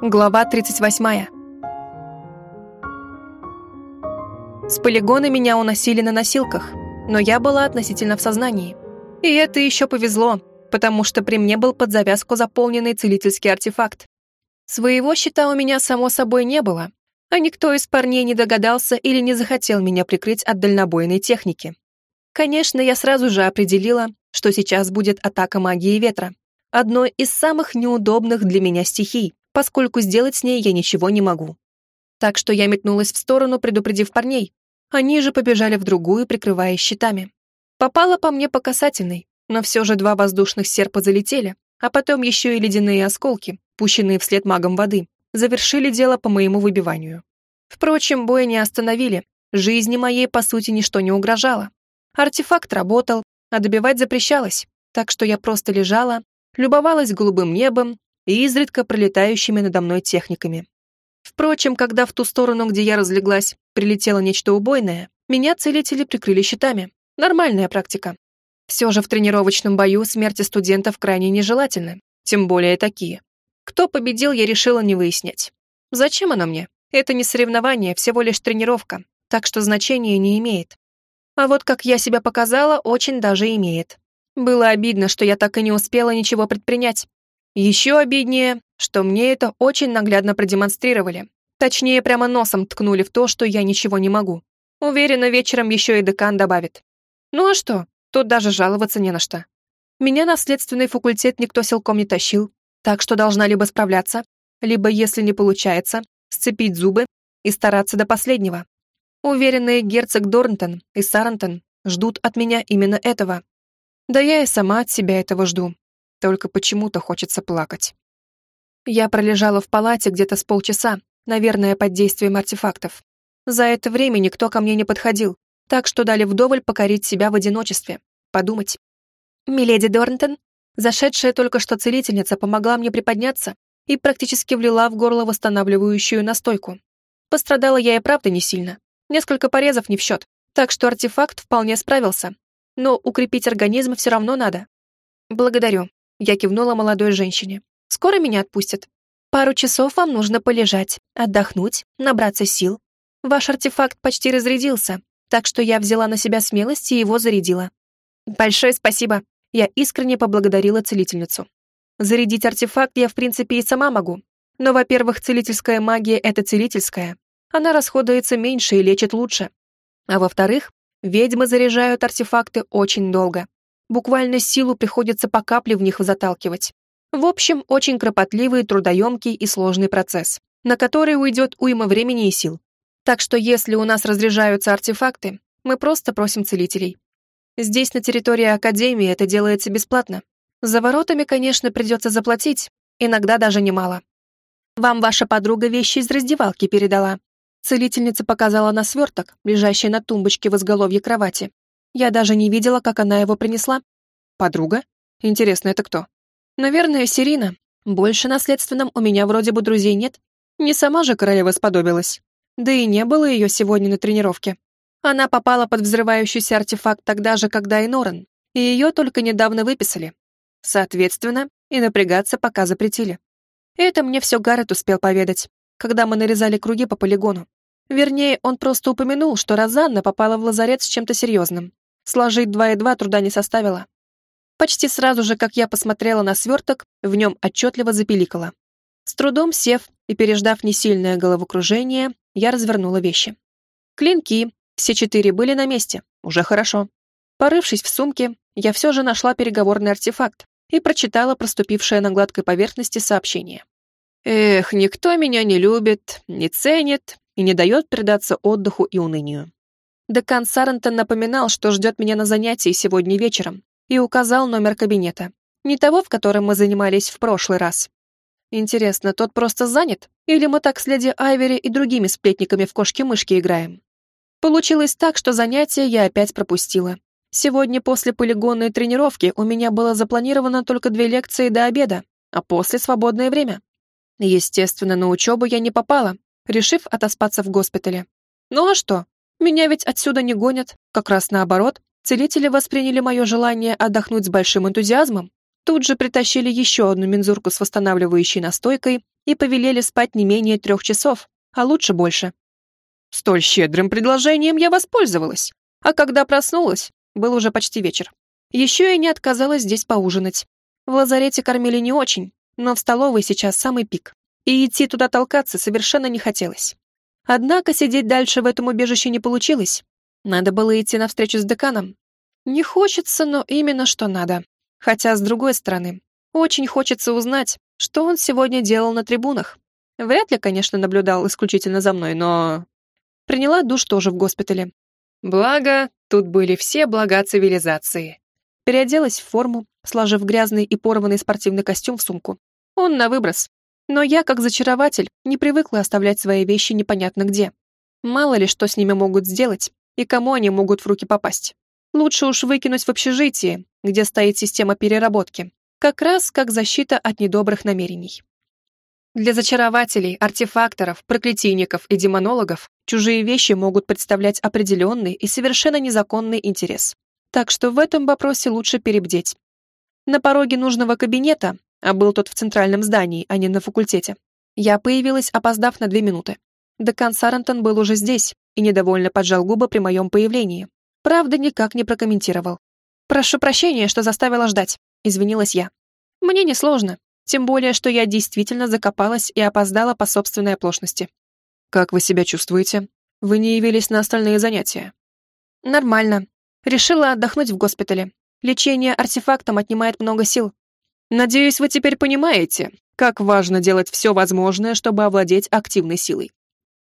Глава 38. С полигона меня уносили на носилках, но я была относительно в сознании. И это еще повезло, потому что при мне был под завязку заполненный целительский артефакт. Своего щита у меня, само собой, не было, а никто из парней не догадался или не захотел меня прикрыть от дальнобойной техники. Конечно, я сразу же определила, что сейчас будет атака магии ветра, одной из самых неудобных для меня стихий, поскольку сделать с ней я ничего не могу. Так что я метнулась в сторону, предупредив парней. Они же побежали в другую, прикрываясь щитами. Попала по мне по касательной, но все же два воздушных серпа залетели, а потом еще и ледяные осколки, пущенные вслед магом воды, завершили дело по моему выбиванию. Впрочем, боя не остановили, жизни моей, по сути, ничто не угрожало. Артефакт работал, а добивать запрещалось, так что я просто лежала, любовалась голубым небом и изредка пролетающими надо мной техниками. Впрочем, когда в ту сторону, где я разлеглась, прилетело нечто убойное, меня целители прикрыли щитами. Нормальная практика. Все же в тренировочном бою смерти студентов крайне нежелательны, тем более такие. Кто победил, я решила не выяснять. Зачем оно мне? Это не соревнование, всего лишь тренировка, так что значения не имеет. А вот как я себя показала, очень даже имеет. Было обидно, что я так и не успела ничего предпринять. Еще обиднее, что мне это очень наглядно продемонстрировали. Точнее, прямо носом ткнули в то, что я ничего не могу. Уверена, вечером еще и декан добавит. Ну а что, тут даже жаловаться не на что. Меня на следственный факультет никто силком не тащил, так что должна либо справляться, либо, если не получается, сцепить зубы и стараться до последнего. Уверенные герцог Дорнтон и Сарантон ждут от меня именно этого. Да я и сама от себя этого жду только почему-то хочется плакать. Я пролежала в палате где-то с полчаса, наверное, под действием артефактов. За это время никто ко мне не подходил, так что дали вдоволь покорить себя в одиночестве, подумать. Миледи Дорнтон, зашедшая только что целительница, помогла мне приподняться и практически влила в горло восстанавливающую настойку. Пострадала я и правда не сильно. Несколько порезов не в счет, так что артефакт вполне справился. Но укрепить организм все равно надо. Благодарю. Я кивнула молодой женщине. «Скоро меня отпустят. Пару часов вам нужно полежать, отдохнуть, набраться сил. Ваш артефакт почти разрядился, так что я взяла на себя смелость и его зарядила. Большое спасибо. Я искренне поблагодарила целительницу. Зарядить артефакт я, в принципе, и сама могу. Но, во-первых, целительская магия — это целительская. Она расходуется меньше и лечит лучше. А во-вторых, ведьмы заряжают артефакты очень долго. Буквально силу приходится по капле в них заталкивать. В общем, очень кропотливый, трудоемкий и сложный процесс, на который уйдет уйма времени и сил. Так что если у нас разряжаются артефакты, мы просто просим целителей. Здесь, на территории Академии, это делается бесплатно. За воротами, конечно, придется заплатить, иногда даже немало. Вам ваша подруга вещи из раздевалки передала. Целительница показала на сверток, лежащий на тумбочке в изголовье кровати, я даже не видела, как она его принесла. Подруга? Интересно, это кто? Наверное, Сирина. Больше наследственным у меня вроде бы друзей нет. Не сама же королева сподобилась. Да и не было ее сегодня на тренировке. Она попала под взрывающийся артефакт тогда же, когда и Норан, и ее только недавно выписали. Соответственно, и напрягаться пока запретили. Это мне все Гаррет успел поведать, когда мы нарезали круги по полигону. Вернее, он просто упомянул, что Розанна попала в лазарет с чем-то серьезным. Сложить два и два труда не составило. Почти сразу же, как я посмотрела на сверток, в нем отчетливо запеликало. С трудом сев и переждав несильное головокружение, я развернула вещи. Клинки, все четыре были на месте, уже хорошо. Порывшись в сумке, я все же нашла переговорный артефакт и прочитала проступившее на гладкой поверхности сообщение. «Эх, никто меня не любит, не ценит и не дает предаться отдыху и унынию. Декан Сарентон напоминал, что ждет меня на занятии сегодня вечером, и указал номер кабинета. Не того, в котором мы занимались в прошлый раз. Интересно, тот просто занят? Или мы так с леди Айвери и другими сплетниками в кошки-мышки играем? Получилось так, что занятия я опять пропустила. Сегодня после полигонной тренировки у меня было запланировано только две лекции до обеда, а после свободное время. Естественно, на учебу я не попала, решив отоспаться в госпитале. Ну а что, меня ведь отсюда не гонят, как раз наоборот. Целители восприняли мое желание отдохнуть с большим энтузиазмом. Тут же притащили еще одну мензурку с восстанавливающей настойкой и повелели спать не менее трех часов, а лучше больше. Столь щедрым предложением я воспользовалась, а когда проснулась, был уже почти вечер. Еще и не отказалась здесь поужинать. В лазарете кормили не очень, но в столовой сейчас самый пик, и идти туда толкаться совершенно не хотелось. Однако сидеть дальше в этом убежище не получилось. Надо было идти навстречу с деканом. Не хочется, но именно что надо. Хотя, с другой стороны, очень хочется узнать, что он сегодня делал на трибунах. Вряд ли, конечно, наблюдал исключительно за мной, но... Приняла душ тоже в госпитале. Благо, тут были все блага цивилизации. Переоделась в форму, сложив грязный и порванный спортивный костюм в сумку. Он на выброс. Но я, как зачарователь, не привыкла оставлять свои вещи непонятно где. Мало ли, что с ними могут сделать, и кому они могут в руки попасть. Лучше уж выкинуть в общежитие, где стоит система переработки, как раз как защита от недобрых намерений. Для зачарователей, артефакторов, проклятийников и демонологов чужие вещи могут представлять определенный и совершенно незаконный интерес. Так что в этом вопросе лучше перебдеть. На пороге нужного кабинета, а был тот в центральном здании, а не на факультете, я появилась, опоздав на две минуты. Декан Сарантон был уже здесь и недовольно поджал губы при моем появлении. Правда, никак не прокомментировал. «Прошу прощения, что заставила ждать», — извинилась я. «Мне несложно, тем более, что я действительно закопалась и опоздала по собственной оплошности». «Как вы себя чувствуете? Вы не явились на остальные занятия?» «Нормально. Решила отдохнуть в госпитале. Лечение артефактом отнимает много сил». «Надеюсь, вы теперь понимаете, как важно делать все возможное, чтобы овладеть активной силой.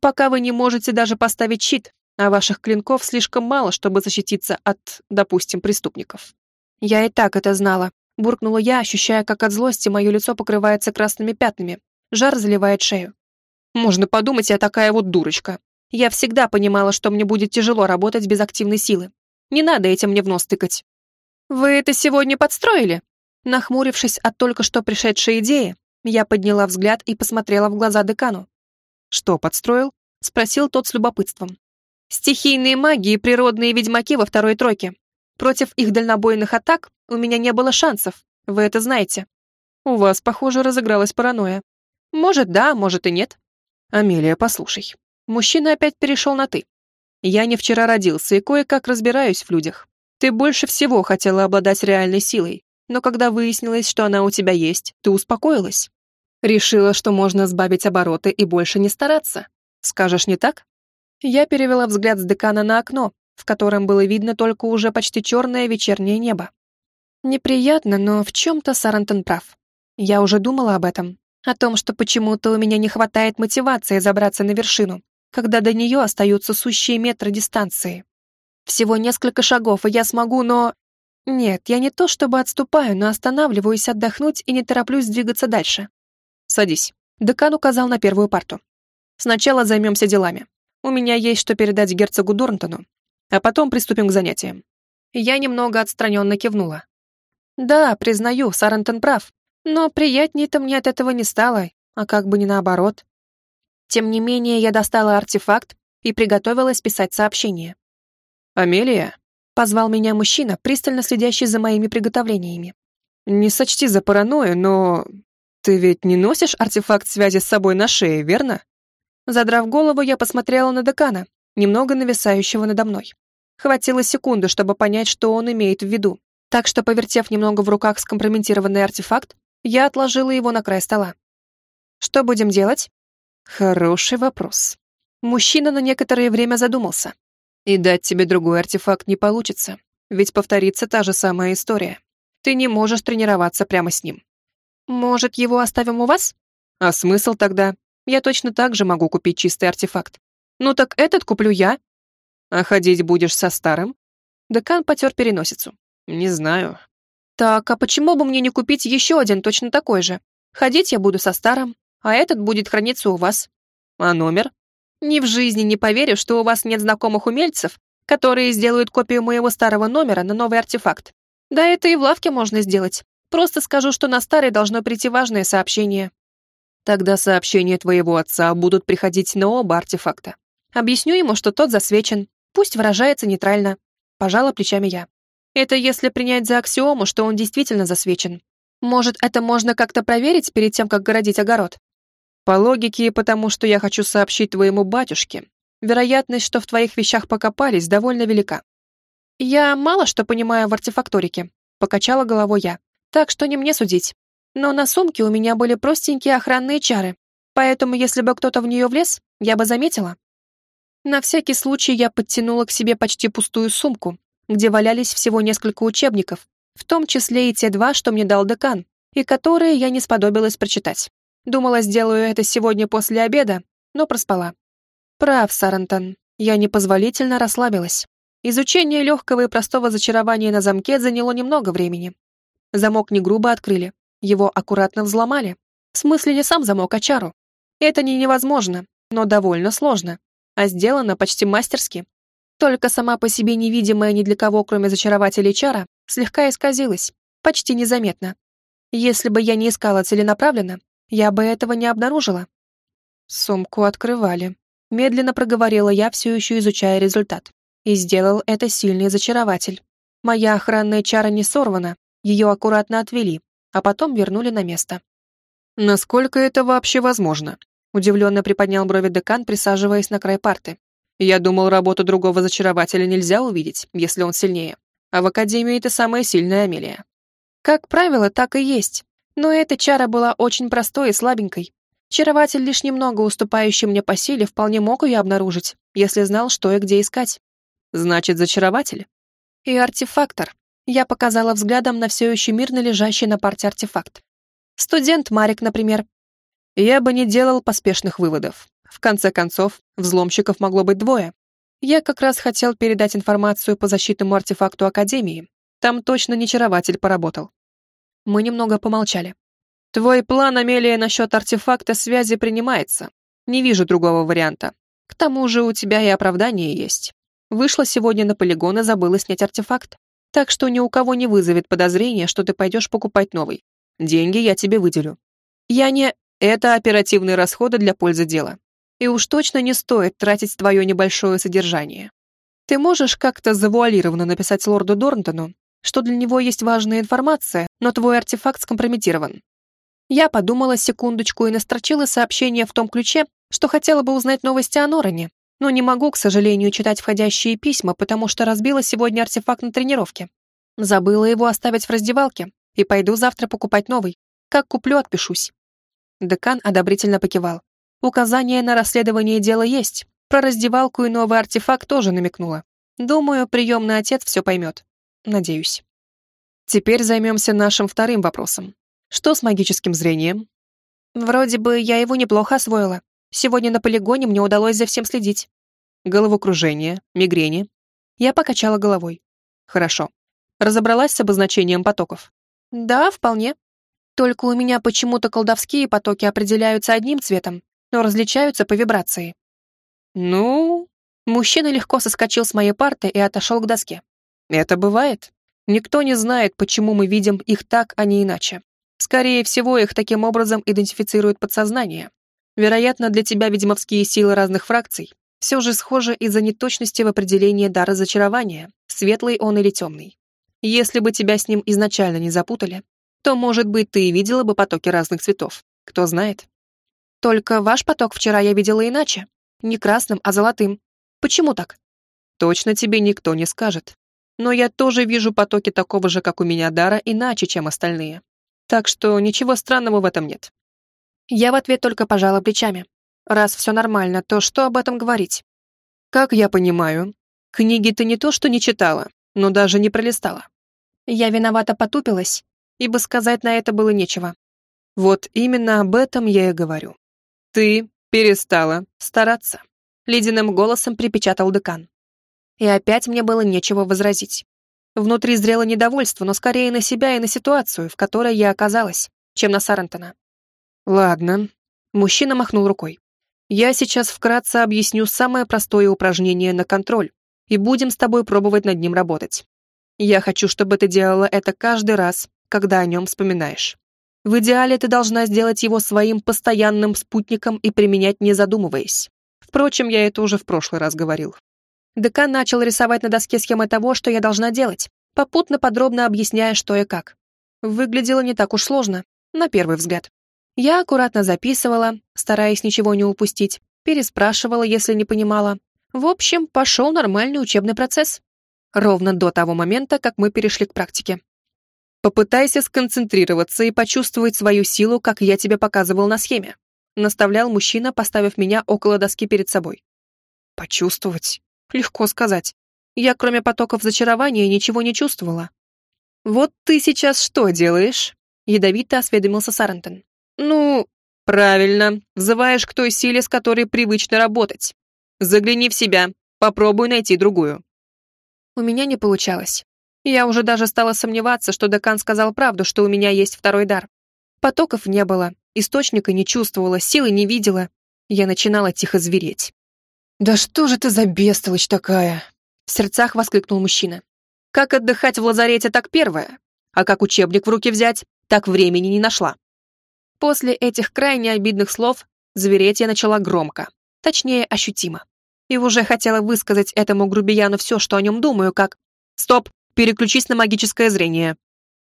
Пока вы не можете даже поставить щит, а ваших клинков слишком мало, чтобы защититься от, допустим, преступников. Я и так это знала. Буркнула я, ощущая, как от злости мое лицо покрывается красными пятнами. Жар заливает шею. Можно подумать, я такая вот дурочка. Я всегда понимала, что мне будет тяжело работать без активной силы. Не надо этим мне в нос тыкать. Вы это сегодня подстроили? Нахмурившись от только что пришедшей идеи, я подняла взгляд и посмотрела в глаза декану. «Что подстроил?» — спросил тот с любопытством. Стихийные маги и природные ведьмаки во второй тройке. Против их дальнобойных атак у меня не было шансов, вы это знаете. У вас, похоже, разыгралась паранойя. Может, да, может и нет. Амелия, послушай. Мужчина опять перешел на «ты». Я не вчера родился и кое-как разбираюсь в людях. Ты больше всего хотела обладать реальной силой, но когда выяснилось, что она у тебя есть, ты успокоилась. Решила, что можно сбавить обороты и больше не стараться. Скажешь, не так? Я перевела взгляд с декана на окно, в котором было видно только уже почти черное вечернее небо. Неприятно, но в чем-то Сарантон прав. Я уже думала об этом, о том, что почему-то у меня не хватает мотивации забраться на вершину, когда до нее остаются сущие метры дистанции. Всего несколько шагов, и я смогу, но... Нет, я не то чтобы отступаю, но останавливаюсь отдохнуть и не тороплюсь двигаться дальше. Садись. Декан указал на первую парту. Сначала займемся делами. У меня есть что передать герцогу Дорнтону, а потом приступим к занятиям». Я немного отстраненно кивнула. «Да, признаю, Сарантон прав, но приятнее-то мне от этого не стало, а как бы не наоборот». Тем не менее, я достала артефакт и приготовилась писать сообщение. «Амелия?» — позвал меня мужчина, пристально следящий за моими приготовлениями. «Не сочти за паранойю, но... Ты ведь не носишь артефакт связи с собой на шее, верно?» Задрав голову, я посмотрела на декана, немного нависающего надо мной. Хватило секунды, чтобы понять, что он имеет в виду. Так что, повертев немного в руках скомпрометированный артефакт, я отложила его на край стола. «Что будем делать?» «Хороший вопрос». Мужчина на некоторое время задумался. «И дать тебе другой артефакт не получится, ведь повторится та же самая история. Ты не можешь тренироваться прямо с ним». «Может, его оставим у вас?» «А смысл тогда? я точно так же могу купить чистый артефакт. Ну так этот куплю я. А ходить будешь со старым? Декан потер переносицу. Не знаю. Так, а почему бы мне не купить еще один точно такой же? Ходить я буду со старым, а этот будет храниться у вас. А номер? Ни в жизни не поверю, что у вас нет знакомых умельцев, которые сделают копию моего старого номера на новый артефакт. Да это и в лавке можно сделать. Просто скажу, что на старый должно прийти важное сообщение. Тогда сообщения твоего отца будут приходить на оба артефакта. Объясню ему, что тот засвечен. Пусть выражается нейтрально. Пожала плечами я. Это если принять за аксиому, что он действительно засвечен. Может, это можно как-то проверить перед тем, как городить огород? По логике, потому что я хочу сообщить твоему батюшке. Вероятность, что в твоих вещах покопались, довольно велика. Я мало что понимаю в артефакторике, покачала головой я. Так что не мне судить. Но на сумке у меня были простенькие охранные чары, поэтому если бы кто-то в нее влез, я бы заметила. На всякий случай я подтянула к себе почти пустую сумку, где валялись всего несколько учебников, в том числе и те два, что мне дал декан, и которые я не сподобилась прочитать. Думала, сделаю это сегодня после обеда, но проспала. Прав, Сарантон. Я непозволительно расслабилась. Изучение легкого и простого зачарования на замке заняло немного времени. Замок не грубо открыли, его аккуратно взломали. В смысле не сам замок, а чару. Это не невозможно, но довольно сложно, а сделано почти мастерски. Только сама по себе невидимая ни для кого, кроме зачарователей чара, слегка исказилась, почти незаметно. Если бы я не искала целенаправленно, я бы этого не обнаружила. Сумку открывали. Медленно проговорила я, все еще изучая результат. И сделал это сильный зачарователь. Моя охранная чара не сорвана, ее аккуратно отвели, а потом вернули на место. «Насколько это вообще возможно?» Удивленно приподнял брови декан, присаживаясь на край парты. «Я думал, работу другого зачарователя нельзя увидеть, если он сильнее. А в Академии ты самая сильная Амелия». «Как правило, так и есть. Но эта чара была очень простой и слабенькой. Чарователь, лишь немного уступающий мне по силе, вполне мог ее обнаружить, если знал, что и где искать. Значит, зачарователь? И артефактор. Я показала взглядом на все еще мирно лежащий на парте артефакт. Студент Марик, например. Я бы не делал поспешных выводов. В конце концов, взломщиков могло быть двое. Я как раз хотел передать информацию по защитному артефакту Академии. Там точно не чарователь поработал. Мы немного помолчали. «Твой план, Амелия, насчет артефакта связи принимается. Не вижу другого варианта. К тому же у тебя и оправдание есть. Вышла сегодня на полигон и забыла снять артефакт. Так что ни у кого не вызовет подозрения, что ты пойдешь покупать новый. Деньги я тебе выделю. Я не... Это оперативные расходы для пользы дела. И уж точно не стоит тратить твое небольшое содержание. Ты можешь как-то завуалированно написать лорду Дорнтону, что для него есть важная информация, но твой артефакт скомпрометирован. Я подумала секундочку и настрочила сообщение в том ключе, что хотела бы узнать новости о Нороне, но не могу, к сожалению, читать входящие письма, потому что разбила сегодня артефакт на тренировке. Забыла его оставить в раздевалке и пойду завтра покупать новый. Как куплю, отпишусь. Декан одобрительно покивал. Указание на расследование дела есть. Про раздевалку и новый артефакт тоже намекнула. Думаю, приемный отец все поймет. Надеюсь. Теперь займемся нашим вторым вопросом. Что с магическим зрением? Вроде бы я его неплохо освоила. Сегодня на полигоне мне удалось за всем следить. Головокружение, мигрени. Я покачала головой. Хорошо. Разобралась с обозначением потоков? Да, вполне. Только у меня почему-то колдовские потоки определяются одним цветом, но различаются по вибрации. Ну... Мужчина легко соскочил с моей парты и отошел к доске. Это бывает. Никто не знает, почему мы видим их так, а не иначе. Скорее всего, их таким образом идентифицирует подсознание. Вероятно, для тебя ведьмовские силы разных фракций все же схожи из-за неточности в определении дара зачарования, светлый он или темный. Если бы тебя с ним изначально не запутали, то, может быть, ты и видела бы потоки разных цветов. Кто знает. Только ваш поток вчера я видела иначе. Не красным, а золотым. Почему так? Точно тебе никто не скажет но я тоже вижу потоки такого же, как у меня, дара иначе, чем остальные. Так что ничего странного в этом нет. Я в ответ только пожала плечами. Раз все нормально, то что об этом говорить? Как я понимаю, книги ты не то что не читала, но даже не пролистала. Я виновато потупилась, ибо сказать на это было нечего. Вот именно об этом я и говорю. Ты перестала стараться. Ледяным голосом припечатал декан. И опять мне было нечего возразить. Внутри зрело недовольство, но скорее на себя и на ситуацию, в которой я оказалась, чем на Сарантона. «Ладно». Мужчина махнул рукой. «Я сейчас вкратце объясню самое простое упражнение на контроль, и будем с тобой пробовать над ним работать. Я хочу, чтобы ты делала это каждый раз, когда о нем вспоминаешь. В идеале ты должна сделать его своим постоянным спутником и применять не задумываясь. Впрочем, я это уже в прошлый раз говорил. Декан начал рисовать на доске схемы того, что я должна делать, попутно подробно объясняя, что и как. выглядело не так уж сложно, на первый взгляд. Я аккуратно записывала, стараясь ничего не упустить, переспрашивала, если не понимала. В общем, пошел нормальный учебный процесс. Ровно до того момента, как мы перешли к практике. Попытайся сконцентрироваться и почувствовать свою силу, как я тебе показывал на схеме. Наставлял мужчина, поставив меня около доски перед собой. Почувствовать? Легко сказать. Я, кроме потоков зачарования, ничего не чувствовала. «Вот ты сейчас что делаешь?» — ядовито осведомился Сарантон. «Ну, правильно, взываешь к той силе, с которой привычно работать. Загляни в себя, попробуй найти другую». У меня не получалось. Я уже даже стала сомневаться, что декан сказал правду, что у меня есть второй дар. Потоков не было, источника не чувствовала, силы не видела. Я начинала тихо звереть. «Да что же ты за бестолочь такая?» В сердцах воскликнул мужчина. «Как отдыхать в лазарете, так первое. А как учебник в руки взять, так времени не нашла». После этих крайне обидных слов звереть я начала громко, точнее, ощутимо. И уже хотела высказать этому грубияну все, что о нем думаю, как «Стоп, переключись на магическое зрение».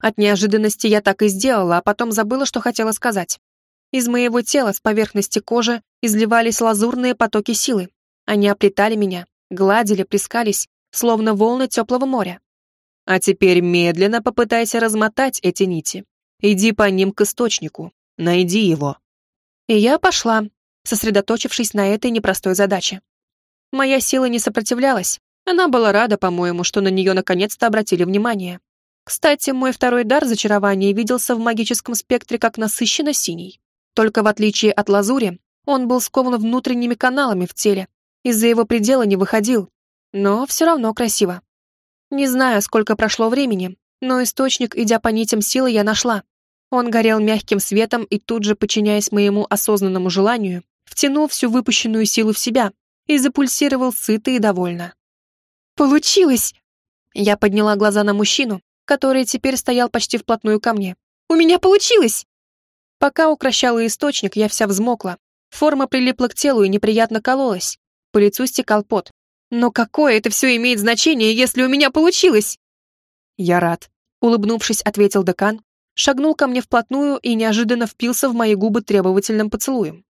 От неожиданности я так и сделала, а потом забыла, что хотела сказать. Из моего тела с поверхности кожи изливались лазурные потоки силы, они оплетали меня, гладили, плескались, словно волны теплого моря. А теперь медленно попытайся размотать эти нити. Иди по ним к источнику, найди его. И я пошла, сосредоточившись на этой непростой задаче. Моя сила не сопротивлялась, она была рада, по-моему, что на нее наконец-то обратили внимание. Кстати, мой второй дар зачарования виделся в магическом спектре как насыщенно синий. Только в отличие от лазури, он был скован внутренними каналами в теле, из-за его предела не выходил, но все равно красиво. Не знаю, сколько прошло времени, но источник, идя по нитям силы, я нашла. Он горел мягким светом и тут же, подчиняясь моему осознанному желанию, втянул всю выпущенную силу в себя и запульсировал сыто и довольно. «Получилось!» Я подняла глаза на мужчину, который теперь стоял почти вплотную ко мне. «У меня получилось!» Пока укращала источник, я вся взмокла. Форма прилипла к телу и неприятно кололась. По лицу стекал пот. Но какое это все имеет значение, если у меня получилось? Я рад. Улыбнувшись, ответил декан, шагнул ко мне вплотную и неожиданно впился в мои губы требовательным поцелуем.